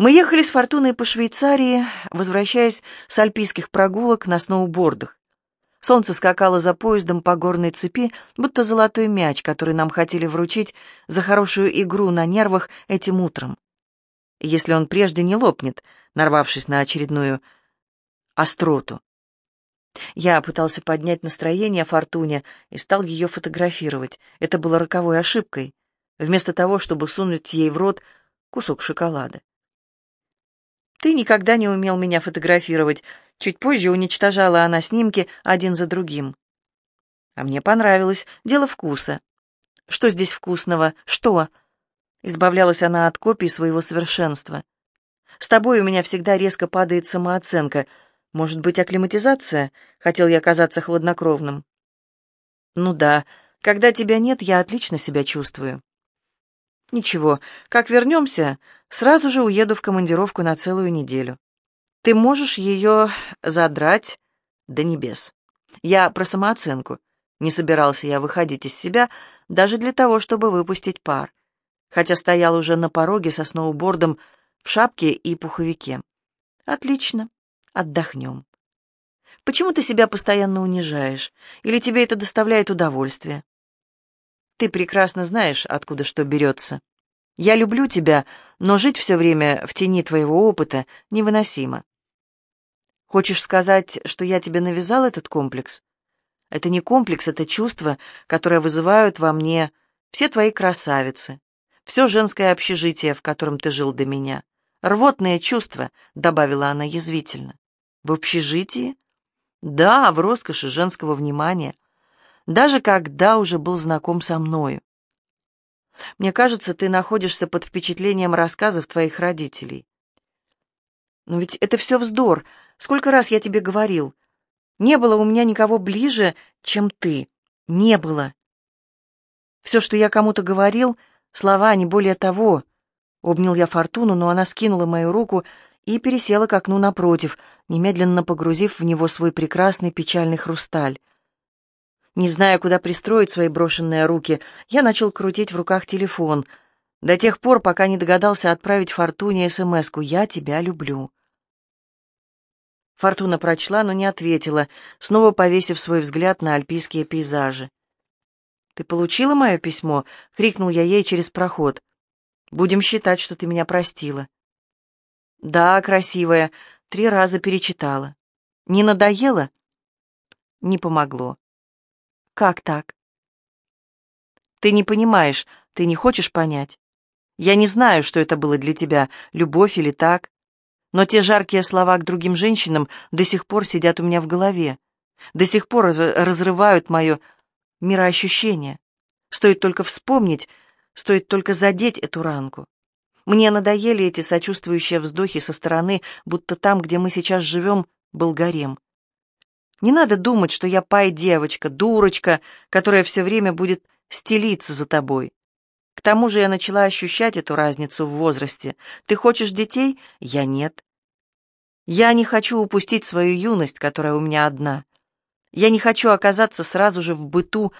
Мы ехали с Фортуной по Швейцарии, возвращаясь с альпийских прогулок на сноубордах. Солнце скакало за поездом по горной цепи, будто золотой мяч, который нам хотели вручить за хорошую игру на нервах этим утром. Если он прежде не лопнет, нарвавшись на очередную остроту. Я пытался поднять настроение Фортуне и стал ее фотографировать. Это было роковой ошибкой, вместо того, чтобы сунуть ей в рот кусок шоколада. «Ты никогда не умел меня фотографировать», Чуть позже уничтожала она снимки один за другим. А мне понравилось. Дело вкуса. Что здесь вкусного? Что? Избавлялась она от копий своего совершенства. С тобой у меня всегда резко падает самооценка. Может быть, акклиматизация? Хотел я казаться хладнокровным. Ну да, когда тебя нет, я отлично себя чувствую. Ничего, как вернемся, сразу же уеду в командировку на целую неделю. Ты можешь ее задрать до небес. Я про самооценку. Не собирался я выходить из себя даже для того, чтобы выпустить пар, хотя стоял уже на пороге со сноубордом в шапке и пуховике. Отлично, отдохнем. Почему ты себя постоянно унижаешь? Или тебе это доставляет удовольствие? Ты прекрасно знаешь, откуда что берется. Я люблю тебя, но жить все время в тени твоего опыта невыносимо. Хочешь сказать, что я тебе навязал этот комплекс? Это не комплекс, это чувство, которое вызывают во мне все твои красавицы, все женское общежитие, в котором ты жил до меня. Рвотные чувства, — добавила она язвительно. В общежитии? Да, в роскоши женского внимания. Даже когда уже был знаком со мною. Мне кажется, ты находишься под впечатлением рассказов твоих родителей. Но ведь это все вздор. Сколько раз я тебе говорил? Не было у меня никого ближе, чем ты. Не было. Все, что я кому-то говорил, слова, не более того. Обнял я Фортуну, но она скинула мою руку и пересела к окну напротив, немедленно погрузив в него свой прекрасный печальный хрусталь. Не зная, куда пристроить свои брошенные руки, я начал крутить в руках телефон — до тех пор, пока не догадался отправить Фортуне СМС-ку «Я тебя люблю». Фортуна прочла, но не ответила, снова повесив свой взгляд на альпийские пейзажи. «Ты получила мое письмо?» — крикнул я ей через проход. «Будем считать, что ты меня простила». «Да, красивая, три раза перечитала. Не надоело?» «Не помогло». «Как так?» «Ты не понимаешь, ты не хочешь понять. Я не знаю, что это было для тебя, любовь или так. Но те жаркие слова к другим женщинам до сих пор сидят у меня в голове, до сих пор разрывают мое мироощущение. Стоит только вспомнить, стоит только задеть эту ранку. Мне надоели эти сочувствующие вздохи со стороны, будто там, где мы сейчас живем, был гарем. Не надо думать, что я пай-девочка, дурочка, которая все время будет стелиться за тобой. К тому же я начала ощущать эту разницу в возрасте. Ты хочешь детей? Я нет. Я не хочу упустить свою юность, которая у меня одна. Я не хочу оказаться сразу же в быту,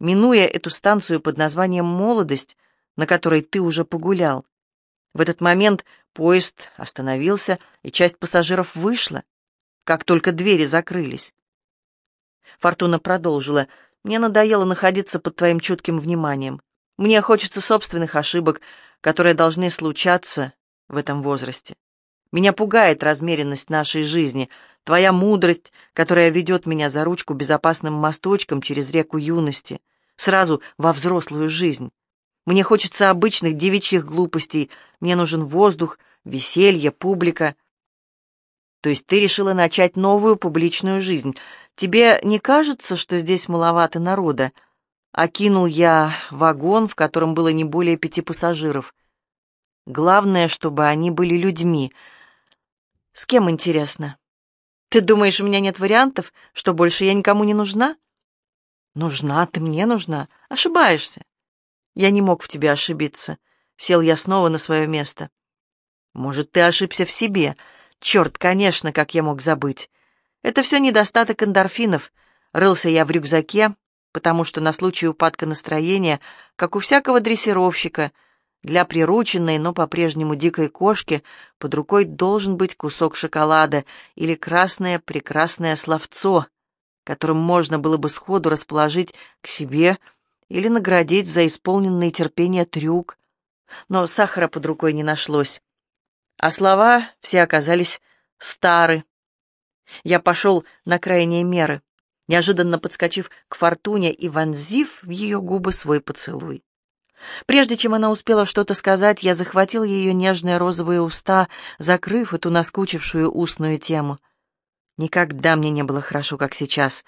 минуя эту станцию под названием «Молодость», на которой ты уже погулял. В этот момент поезд остановился, и часть пассажиров вышла, как только двери закрылись. Фортуна продолжила. «Мне надоело находиться под твоим чутким вниманием. Мне хочется собственных ошибок, которые должны случаться в этом возрасте. Меня пугает размеренность нашей жизни, твоя мудрость, которая ведет меня за ручку безопасным мосточком через реку юности, сразу во взрослую жизнь. Мне хочется обычных девичьих глупостей, мне нужен воздух, веселье, публика. То есть ты решила начать новую публичную жизнь. Тебе не кажется, что здесь маловато народа? Окинул я вагон, в котором было не более пяти пассажиров. Главное, чтобы они были людьми. С кем, интересно? Ты думаешь, у меня нет вариантов, что больше я никому не нужна? Нужна, ты мне нужна. Ошибаешься. Я не мог в тебе ошибиться. Сел я снова на свое место. Может, ты ошибся в себе? Черт, конечно, как я мог забыть. Это все недостаток эндорфинов. Рылся я в рюкзаке, потому что на случай упадка настроения, как у всякого дрессировщика, Для прирученной, но по-прежнему дикой кошки под рукой должен быть кусок шоколада или красное прекрасное словцо, которым можно было бы сходу расположить к себе или наградить за исполненный терпение трюк. Но сахара под рукой не нашлось, а слова все оказались стары. Я пошел на крайние меры, неожиданно подскочив к Фортуне и вонзив в ее губы свой поцелуй. Прежде чем она успела что-то сказать, я захватил ее нежные розовые уста, закрыв эту наскучившую устную тему. Никогда мне не было хорошо, как сейчас.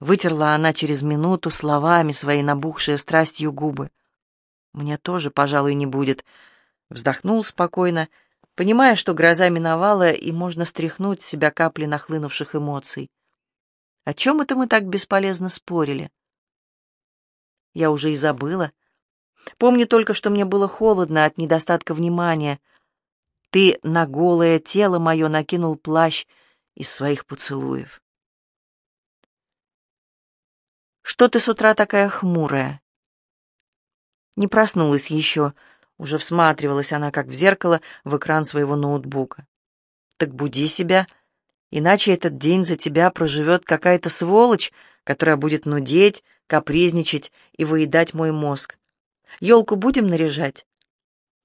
Вытерла она через минуту словами свои набухшие страстью губы. Мне тоже, пожалуй, не будет. Вздохнул спокойно, понимая, что гроза миновала, и можно стряхнуть с себя капли нахлынувших эмоций. О чем это мы так бесполезно спорили? Я уже и забыла. Помню только, что мне было холодно от недостатка внимания. Ты на голое тело мое накинул плащ из своих поцелуев. Что ты с утра такая хмурая? Не проснулась еще. Уже всматривалась она, как в зеркало, в экран своего ноутбука. Так буди себя, иначе этот день за тебя проживет какая-то сволочь, которая будет нудеть, капризничать и выедать мой мозг. Елку будем наряжать?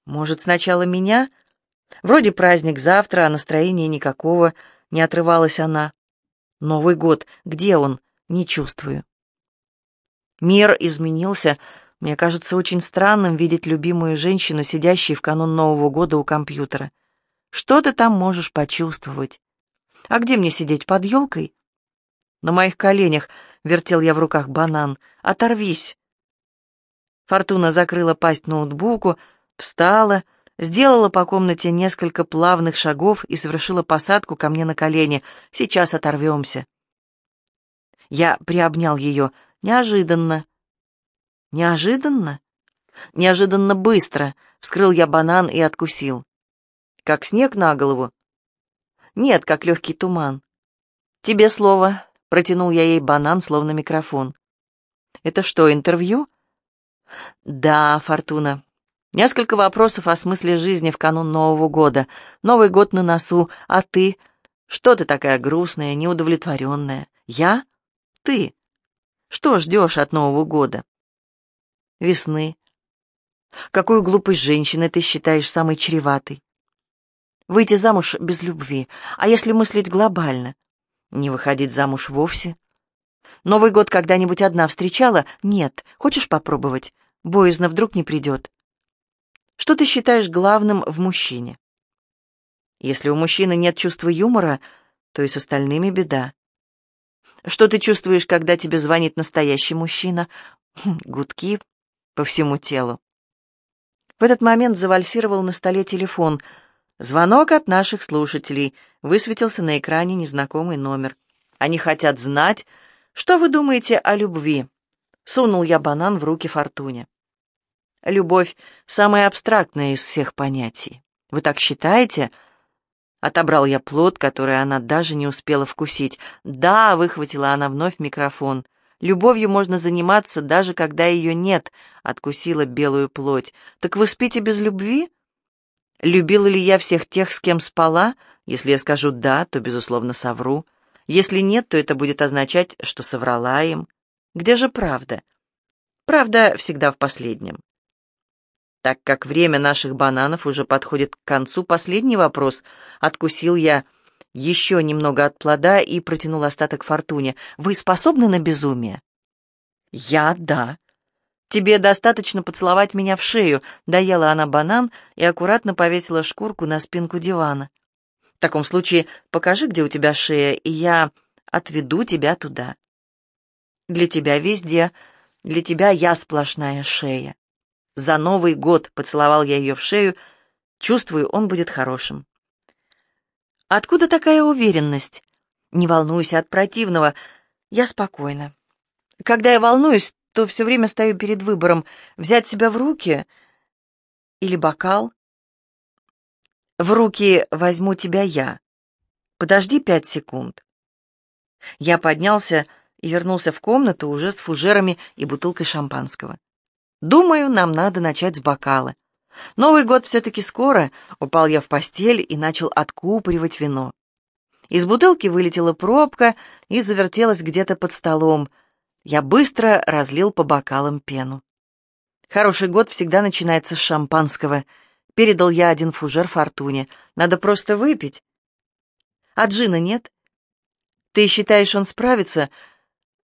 Может, сначала меня? Вроде праздник завтра, а настроения никакого, не отрывалась она. Новый год, где он? Не чувствую. Мир изменился. Мне кажется очень странным видеть любимую женщину, сидящей в канун Нового года у компьютера. Что ты там можешь почувствовать? А где мне сидеть, под елкой? На моих коленях вертел я в руках банан. Оторвись. Фортуна закрыла пасть ноутбуку, встала, сделала по комнате несколько плавных шагов и совершила посадку ко мне на колени. «Сейчас оторвемся». Я приобнял ее неожиданно. Неожиданно? Неожиданно быстро вскрыл я банан и откусил. Как снег на голову? Нет, как легкий туман. Тебе слово. Протянул я ей банан, словно микрофон. Это что, интервью? Да, Фортуна. Несколько вопросов о смысле жизни в канун Нового года. Новый год на носу, а ты? Что ты такая грустная, неудовлетворенная? Я? Ты? Что ждешь от Нового года? Весны. Какую глупость женщины ты считаешь самой чреватой? Выйти замуж без любви. А если мыслить глобально? Не выходить замуж вовсе? Новый год когда-нибудь одна встречала? Нет. Хочешь попробовать? Боязно, вдруг не придет. Что ты считаешь главным в мужчине? Если у мужчины нет чувства юмора, то и с остальными беда. Что ты чувствуешь, когда тебе звонит настоящий мужчина? Хм, гудки по всему телу. В этот момент завальсировал на столе телефон. Звонок от наших слушателей. Высветился на экране незнакомый номер. Они хотят знать, что вы думаете о любви. Сунул я банан в руки Фортуне. Любовь — самая абстрактная из всех понятий. Вы так считаете? Отобрал я плод, который она даже не успела вкусить. Да, выхватила она вновь микрофон. Любовью можно заниматься, даже когда ее нет, откусила белую плоть. Так вы спите без любви? Любила ли я всех тех, с кем спала? Если я скажу «да», то, безусловно, совру. Если нет, то это будет означать, что соврала им. Где же правда? Правда всегда в последнем. Так как время наших бананов уже подходит к концу, последний вопрос. Откусил я еще немного от плода и протянул остаток фортуне. «Вы способны на безумие?» «Я — да». «Тебе достаточно поцеловать меня в шею», — доела она банан и аккуратно повесила шкурку на спинку дивана. «В таком случае покажи, где у тебя шея, и я отведу тебя туда». «Для тебя везде, для тебя я сплошная шея». За Новый год поцеловал я ее в шею, чувствую, он будет хорошим. Откуда такая уверенность? Не волнуйся от противного. Я спокойна. Когда я волнуюсь, то все время стою перед выбором взять себя в руки или бокал. В руки возьму тебя я. Подожди пять секунд. Я поднялся и вернулся в комнату уже с фужерами и бутылкой шампанского. Думаю, нам надо начать с бокала. Новый год все-таки скоро, упал я в постель и начал откупоривать вино. Из бутылки вылетела пробка и завертелась где-то под столом. Я быстро разлил по бокалам пену. Хороший год всегда начинается с шампанского. Передал я один фужер Фортуне. Надо просто выпить. А джина нет? Ты считаешь, он справится?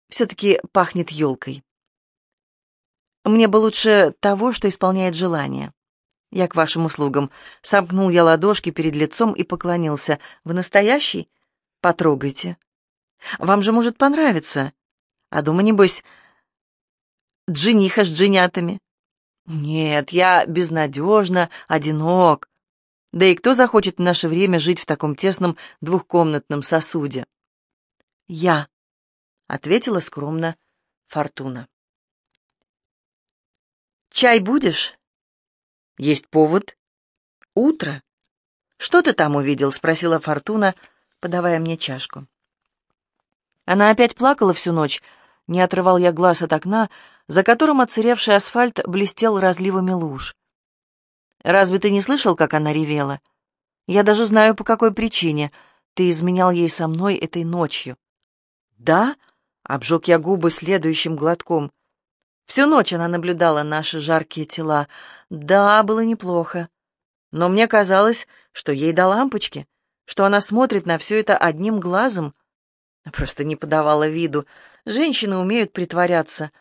Все-таки пахнет елкой. Мне бы лучше того, что исполняет желание. Я к вашим услугам. Сомкнул я ладошки перед лицом и поклонился. Вы настоящий? Потрогайте. Вам же может понравиться. А дома, небось, джиниха с джинятами. Нет, я безнадежно одинок. Да и кто захочет в наше время жить в таком тесном двухкомнатном сосуде? Я, — ответила скромно Фортуна. «Чай будешь?» «Есть повод?» «Утро?» «Что ты там увидел?» — спросила Фортуна, подавая мне чашку. Она опять плакала всю ночь. Не отрывал я глаз от окна, за которым отсыревший асфальт блестел разливами луж. «Разве ты не слышал, как она ревела? Я даже знаю, по какой причине. Ты изменял ей со мной этой ночью». «Да?» — обжег я губы следующим глотком. Всю ночь она наблюдала наши жаркие тела. Да, было неплохо. Но мне казалось, что ей до лампочки, что она смотрит на все это одним глазом. Просто не подавала виду. Женщины умеют притворяться.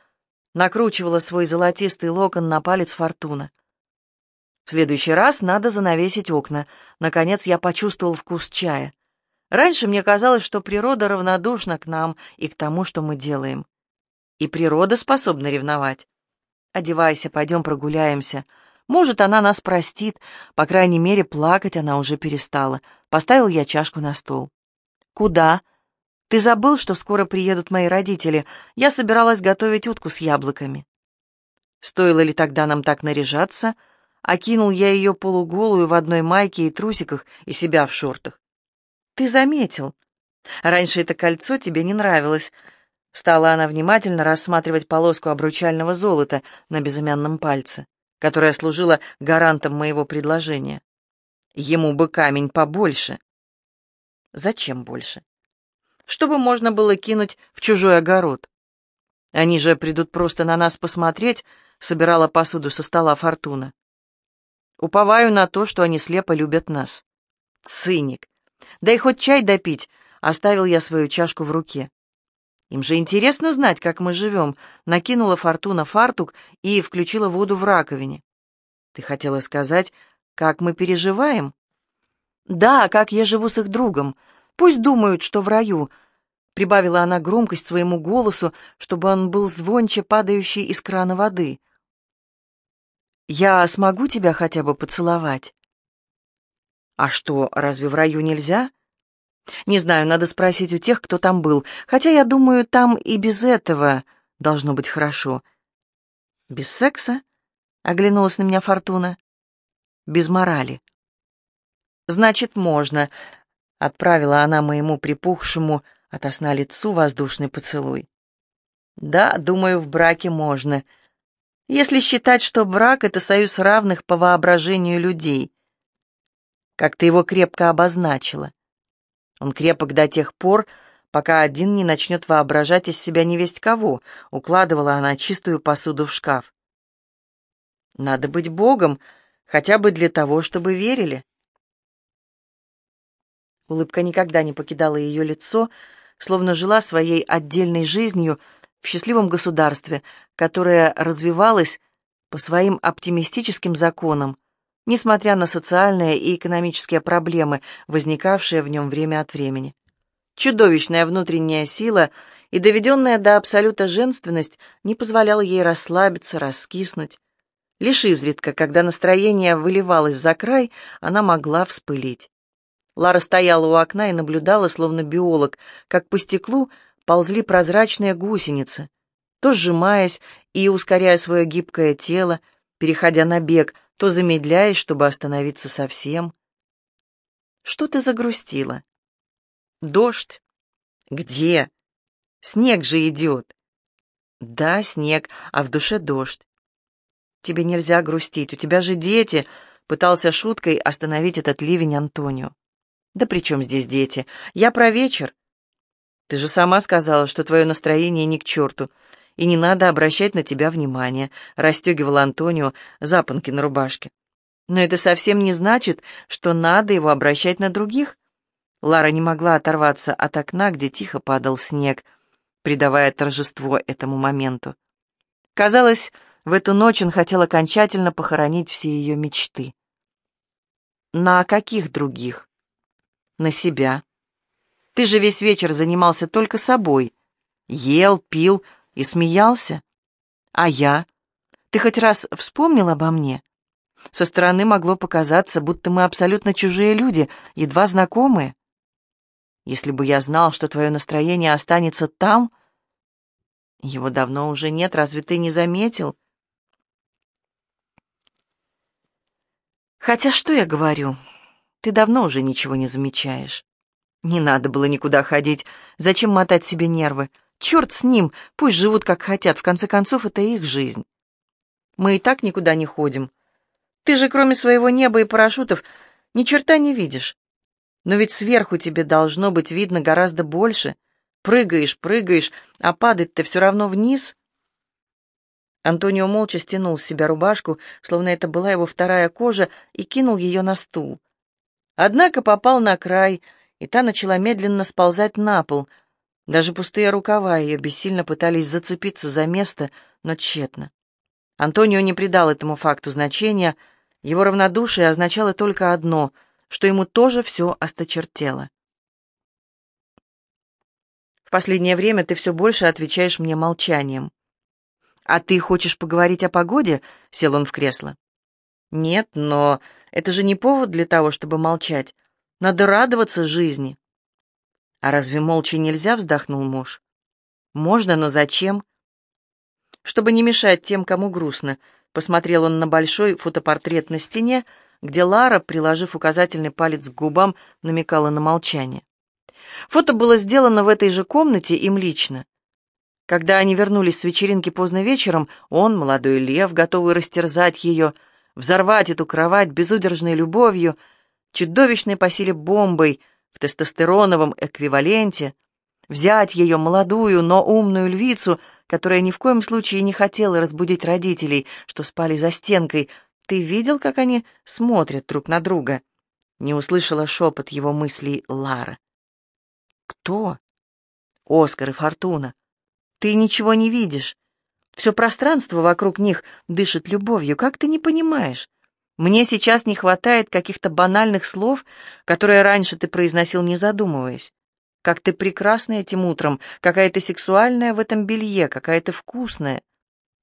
Накручивала свой золотистый локон на палец Фортуна. В следующий раз надо занавесить окна. Наконец я почувствовал вкус чая. Раньше мне казалось, что природа равнодушна к нам и к тому, что мы делаем. И природа способна ревновать. Одевайся, пойдем прогуляемся. Может, она нас простит. По крайней мере, плакать она уже перестала. Поставил я чашку на стол. Куда? Ты забыл, что скоро приедут мои родители? Я собиралась готовить утку с яблоками. Стоило ли тогда нам так наряжаться? Окинул я ее полуголую в одной майке и трусиках и себя в шортах. Ты заметил. Раньше это кольцо тебе не нравилось. Стала она внимательно рассматривать полоску обручального золота на безымянном пальце, которая служила гарантом моего предложения. Ему бы камень побольше. Зачем больше? Чтобы можно было кинуть в чужой огород. Они же придут просто на нас посмотреть, собирала посуду со стола Фортуна. Уповаю на то, что они слепо любят нас. Циник. Да и хоть чай допить, оставил я свою чашку в руке. Им же интересно знать, как мы живем. Накинула Фортуна фартук и включила воду в раковине. Ты хотела сказать, как мы переживаем? Да, как я живу с их другом. Пусть думают, что в раю. Прибавила она громкость своему голосу, чтобы он был звонче падающий из крана воды. Я смогу тебя хотя бы поцеловать? А что, разве в раю нельзя? Не знаю, надо спросить у тех, кто там был. Хотя, я думаю, там и без этого должно быть хорошо. Без секса? Оглянулась на меня Фортуна. Без морали. Значит, можно. Отправила она моему припухшему ото сна лицу воздушный поцелуй. Да, думаю, в браке можно. Если считать, что брак — это союз равных по воображению людей. Как ты его крепко обозначила. Он крепок до тех пор, пока один не начнет воображать из себя невесть кого, укладывала она чистую посуду в шкаф. Надо быть богом, хотя бы для того, чтобы верили. Улыбка никогда не покидала ее лицо, словно жила своей отдельной жизнью в счастливом государстве, которое развивалось по своим оптимистическим законам, несмотря на социальные и экономические проблемы, возникавшие в нем время от времени. Чудовищная внутренняя сила и доведенная до абсолюта женственность не позволяла ей расслабиться, раскиснуть. Лишь изредка, когда настроение выливалось за край, она могла вспылить. Лара стояла у окна и наблюдала, словно биолог, как по стеклу ползли прозрачные гусеницы, то сжимаясь и ускоряя свое гибкое тело, переходя на бег, то замедляясь, чтобы остановиться совсем. Что ты загрустила? Дождь? Где? Снег же идет. Да, снег, а в душе дождь. «Тебе нельзя грустить, у тебя же дети», — пытался шуткой остановить этот ливень Антонио. «Да при чем здесь дети? Я про вечер». «Ты же сама сказала, что твое настроение ни к черту, и не надо обращать на тебя внимание», — расстегивал Антонио запонки на рубашке. «Но это совсем не значит, что надо его обращать на других». Лара не могла оторваться от окна, где тихо падал снег, придавая торжество этому моменту. Казалось, в эту ночь он хотел окончательно похоронить все ее мечты. На каких других? На себя. Ты же весь вечер занимался только собой. Ел, пил и смеялся. А я? Ты хоть раз вспомнил обо мне? Со стороны могло показаться, будто мы абсолютно чужие люди, едва знакомые. Если бы я знал, что твое настроение останется там... Его давно уже нет, разве ты не заметил? Хотя что я говорю? Ты давно уже ничего не замечаешь. Не надо было никуда ходить. Зачем мотать себе нервы? Черт с ним, пусть живут как хотят, в конце концов, это их жизнь. Мы и так никуда не ходим. Ты же кроме своего неба и парашютов ни черта не видишь. Но ведь сверху тебе должно быть видно гораздо больше. Прыгаешь, прыгаешь, а падать ты все равно вниз. Антонио молча стянул с себя рубашку, словно это была его вторая кожа, и кинул ее на стул. Однако попал на край, и та начала медленно сползать на пол. Даже пустые рукава ее бессильно пытались зацепиться за место, но тщетно. Антонио не придал этому факту значения, его равнодушие означало только одно, что ему тоже все осточертело. В последнее время ты все больше отвечаешь мне молчанием. «А ты хочешь поговорить о погоде?» — сел он в кресло. «Нет, но это же не повод для того, чтобы молчать. Надо радоваться жизни». «А разве молча нельзя?» — вздохнул муж. «Можно, но зачем?» «Чтобы не мешать тем, кому грустно», — посмотрел он на большой фотопортрет на стене, где Лара, приложив указательный палец к губам, намекала на молчание. Фото было сделано в этой же комнате им лично. Когда они вернулись с вечеринки поздно вечером, он, молодой лев, готовый растерзать ее, взорвать эту кровать безудержной любовью, чудовищной по силе бомбой в тестостероновом эквиваленте, взять ее молодую, но умную львицу, которая ни в коем случае не хотела разбудить родителей, что спали за стенкой. Ты видел, как они смотрят друг на друга? Не услышала шепот его мыслей Лара. Кто? Оскар и Фортуна. Ты ничего не видишь. Все пространство вокруг них дышит любовью. Как ты не понимаешь? Мне сейчас не хватает каких-то банальных слов, которые раньше ты произносил, не задумываясь. Как ты прекрасна этим утром, какая ты сексуальная в этом белье, какая ты вкусная.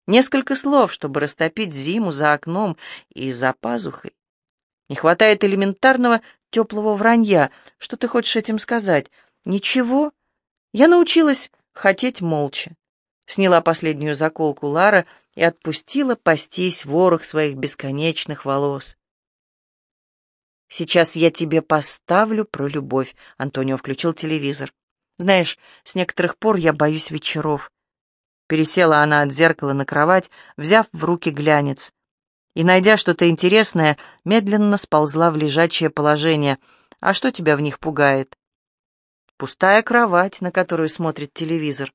Несколько слов, чтобы растопить зиму за окном и за пазухой. Не хватает элементарного теплого вранья. Что ты хочешь этим сказать? Ничего. Я научилась хотеть молча. Сняла последнюю заколку Лара и отпустила пастись ворох своих бесконечных волос. «Сейчас я тебе поставлю про любовь», — Антонио включил телевизор. «Знаешь, с некоторых пор я боюсь вечеров». Пересела она от зеркала на кровать, взяв в руки глянец. И, найдя что-то интересное, медленно сползла в лежачее положение. «А что тебя в них пугает?» Пустая кровать, на которую смотрит телевизор.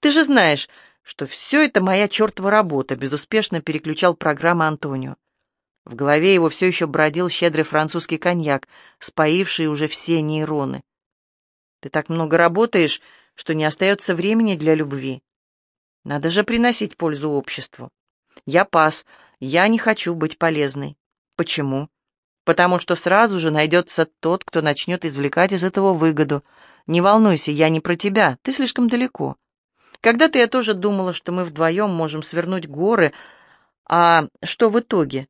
Ты же знаешь, что все это моя чертова работа, безуспешно переключал программу Антонио. В голове его все еще бродил щедрый французский коньяк, споивший уже все нейроны. Ты так много работаешь, что не остается времени для любви. Надо же приносить пользу обществу. Я пас, я не хочу быть полезной. Почему? потому что сразу же найдется тот, кто начнет извлекать из этого выгоду. Не волнуйся, я не про тебя, ты слишком далеко. Когда-то я тоже думала, что мы вдвоем можем свернуть горы, а что в итоге?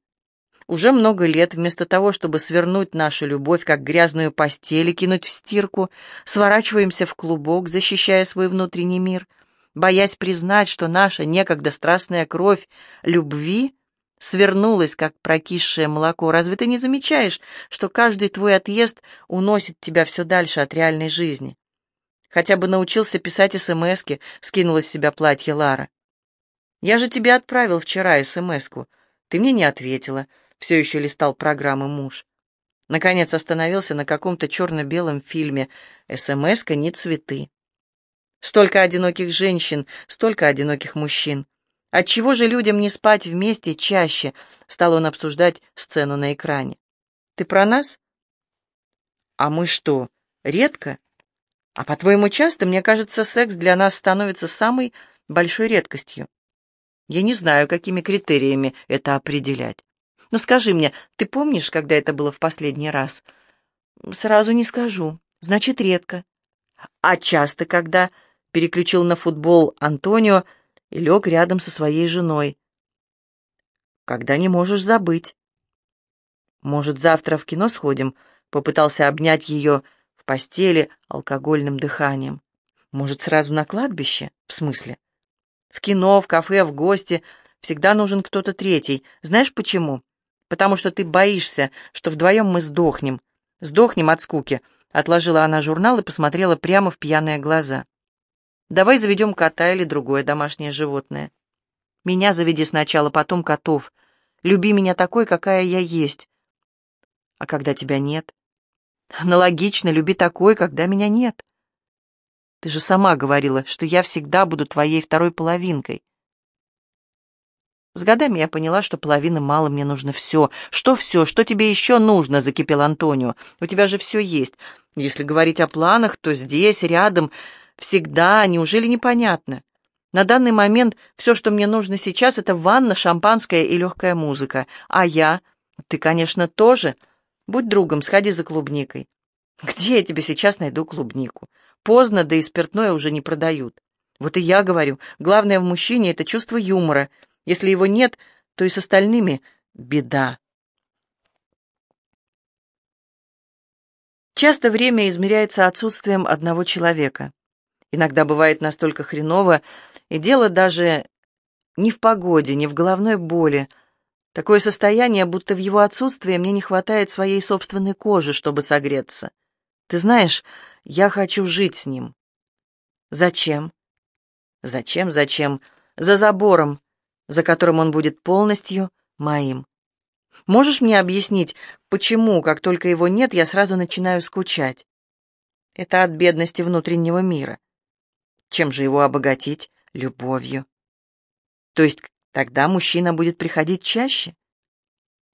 Уже много лет вместо того, чтобы свернуть нашу любовь, как грязную постель и кинуть в стирку, сворачиваемся в клубок, защищая свой внутренний мир, боясь признать, что наша некогда страстная кровь любви свернулась, как прокисшее молоко. Разве ты не замечаешь, что каждый твой отъезд уносит тебя все дальше от реальной жизни? Хотя бы научился писать СМСки, скинула с себя платье Лара. Я же тебе отправил вчера СМС-ку. Ты мне не ответила. Все еще листал программы муж. Наконец остановился на каком-то черно-белом фильме. СМС-ка не цветы. Столько одиноких женщин, столько одиноких мужчин. Отчего же людям не спать вместе чаще? Стал он обсуждать сцену на экране. Ты про нас? А мы что, редко? А по-твоему, часто, мне кажется, секс для нас становится самой большой редкостью. Я не знаю, какими критериями это определять. Но скажи мне, ты помнишь, когда это было в последний раз? Сразу не скажу. Значит, редко. А часто, когда переключил на футбол Антонио и лег рядом со своей женой. Когда не можешь забыть. Может, завтра в кино сходим? Попытался обнять ее постели алкогольным дыханием. Может, сразу на кладбище? В смысле? В кино, в кафе, в гости всегда нужен кто-то третий. Знаешь почему? Потому что ты боишься, что вдвоем мы сдохнем. Сдохнем от скуки. Отложила она журнал и посмотрела прямо в пьяные глаза. Давай заведем кота или другое домашнее животное. Меня заведи сначала, потом котов. Люби меня такой, какая я есть. А когда тебя нет? Аналогично, люби такой, когда меня нет. Ты же сама говорила, что я всегда буду твоей второй половинкой. С годами я поняла, что половины мало, мне нужно все. Что все? Что тебе еще нужно? Закипел Антонио. У тебя же все есть. Если говорить о планах, то здесь, рядом, Всегда, неужели непонятно? На данный момент все, что мне нужно сейчас, это ванна, шампанское и легкая музыка. А я? Ты, конечно, тоже. Будь другом, сходи за клубникой. Где я тебе сейчас найду клубнику? Поздно, да и спиртное уже не продают. Вот и я говорю, главное в мужчине — это чувство юмора. Если его нет, то и с остальными беда. Часто время измеряется отсутствием одного человека. Иногда бывает настолько хреново, и дело даже не в погоде, не в головной боли. Такое состояние, будто в его отсутствие мне не хватает своей собственной кожи, чтобы согреться. Ты знаешь, я хочу жить с ним. Зачем? Зачем, зачем? За забором, за которым он будет полностью моим. Можешь мне объяснить, почему, как только его нет, я сразу начинаю скучать? Это от бедности внутреннего мира. Чем же его обогатить? Любовью. То есть тогда мужчина будет приходить чаще?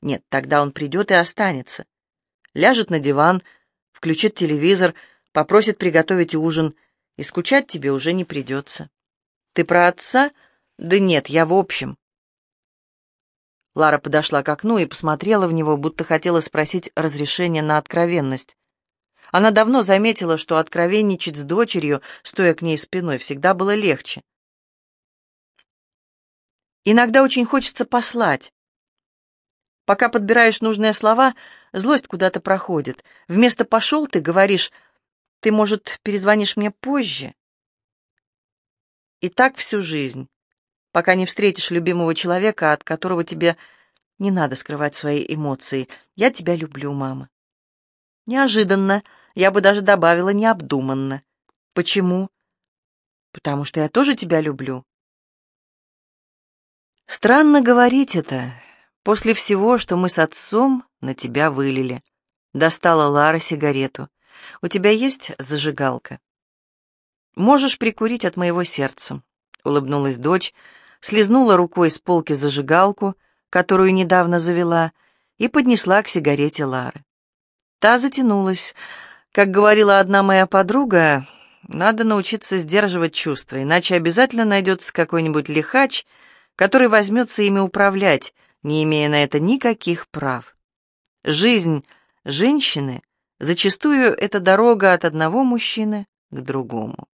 Нет, тогда он придет и останется. Ляжет на диван, включит телевизор, попросит приготовить ужин, и скучать тебе уже не придется. Ты про отца? Да нет, я в общем. Лара подошла к окну и посмотрела в него, будто хотела спросить разрешения на откровенность. Она давно заметила, что откровенничать с дочерью, стоя к ней спиной, всегда было легче. Иногда очень хочется послать. Пока подбираешь нужные слова, злость куда-то проходит. Вместо «пошел» ты говоришь «ты, может, перезвонишь мне позже?» И так всю жизнь, пока не встретишь любимого человека, от которого тебе не надо скрывать свои эмоции. «Я тебя люблю, мама». Неожиданно, я бы даже добавила необдуманно. Почему? Потому что я тоже тебя люблю. Странно говорить это, после всего, что мы с отцом на тебя вылили. Достала Лара сигарету. У тебя есть зажигалка? Можешь прикурить от моего сердца, улыбнулась дочь, слезнула рукой с полки зажигалку, которую недавно завела, и поднесла к сигарете Лары. Та затянулась. Как говорила одна моя подруга, надо научиться сдерживать чувства, иначе обязательно найдется какой-нибудь лихач, который возьмется ими управлять, не имея на это никаких прав. Жизнь женщины зачастую это дорога от одного мужчины к другому.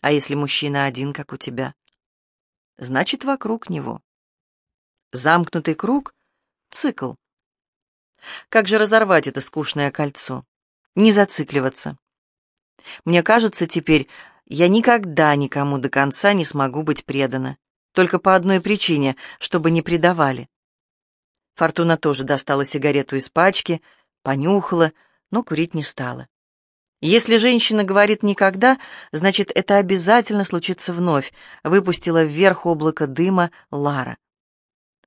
А если мужчина один, как у тебя? Значит, вокруг него. Замкнутый круг — цикл. Как же разорвать это скучное кольцо? Не зацикливаться. Мне кажется, теперь я никогда никому до конца не смогу быть предана. Только по одной причине, чтобы не предавали. Фортуна тоже достала сигарету из пачки, понюхала, но курить не стала. Если женщина говорит «никогда», значит, это обязательно случится вновь, выпустила вверх облако дыма Лара.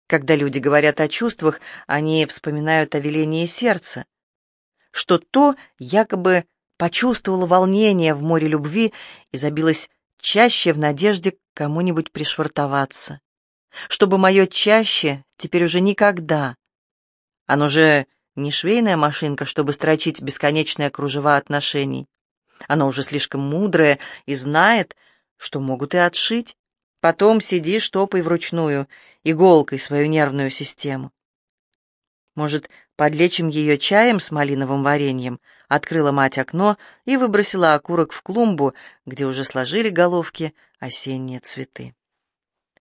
Когда люди говорят о чувствах, они вспоминают о велении сердца, что то якобы почувствовало волнение в море любви и забилось чаще в надежде к кому-нибудь пришвартоваться. Чтобы мое чаще теперь уже никогда. Оно же не швейная машинка, чтобы строчить бесконечные кружева отношений. Оно уже слишком мудрое и знает, что могут и отшить. Потом сиди штопай вручную, иголкой свою нервную систему. Может, подлечим ее чаем с малиновым вареньем? Открыла мать окно и выбросила окурок в клумбу, где уже сложили головки осенние цветы.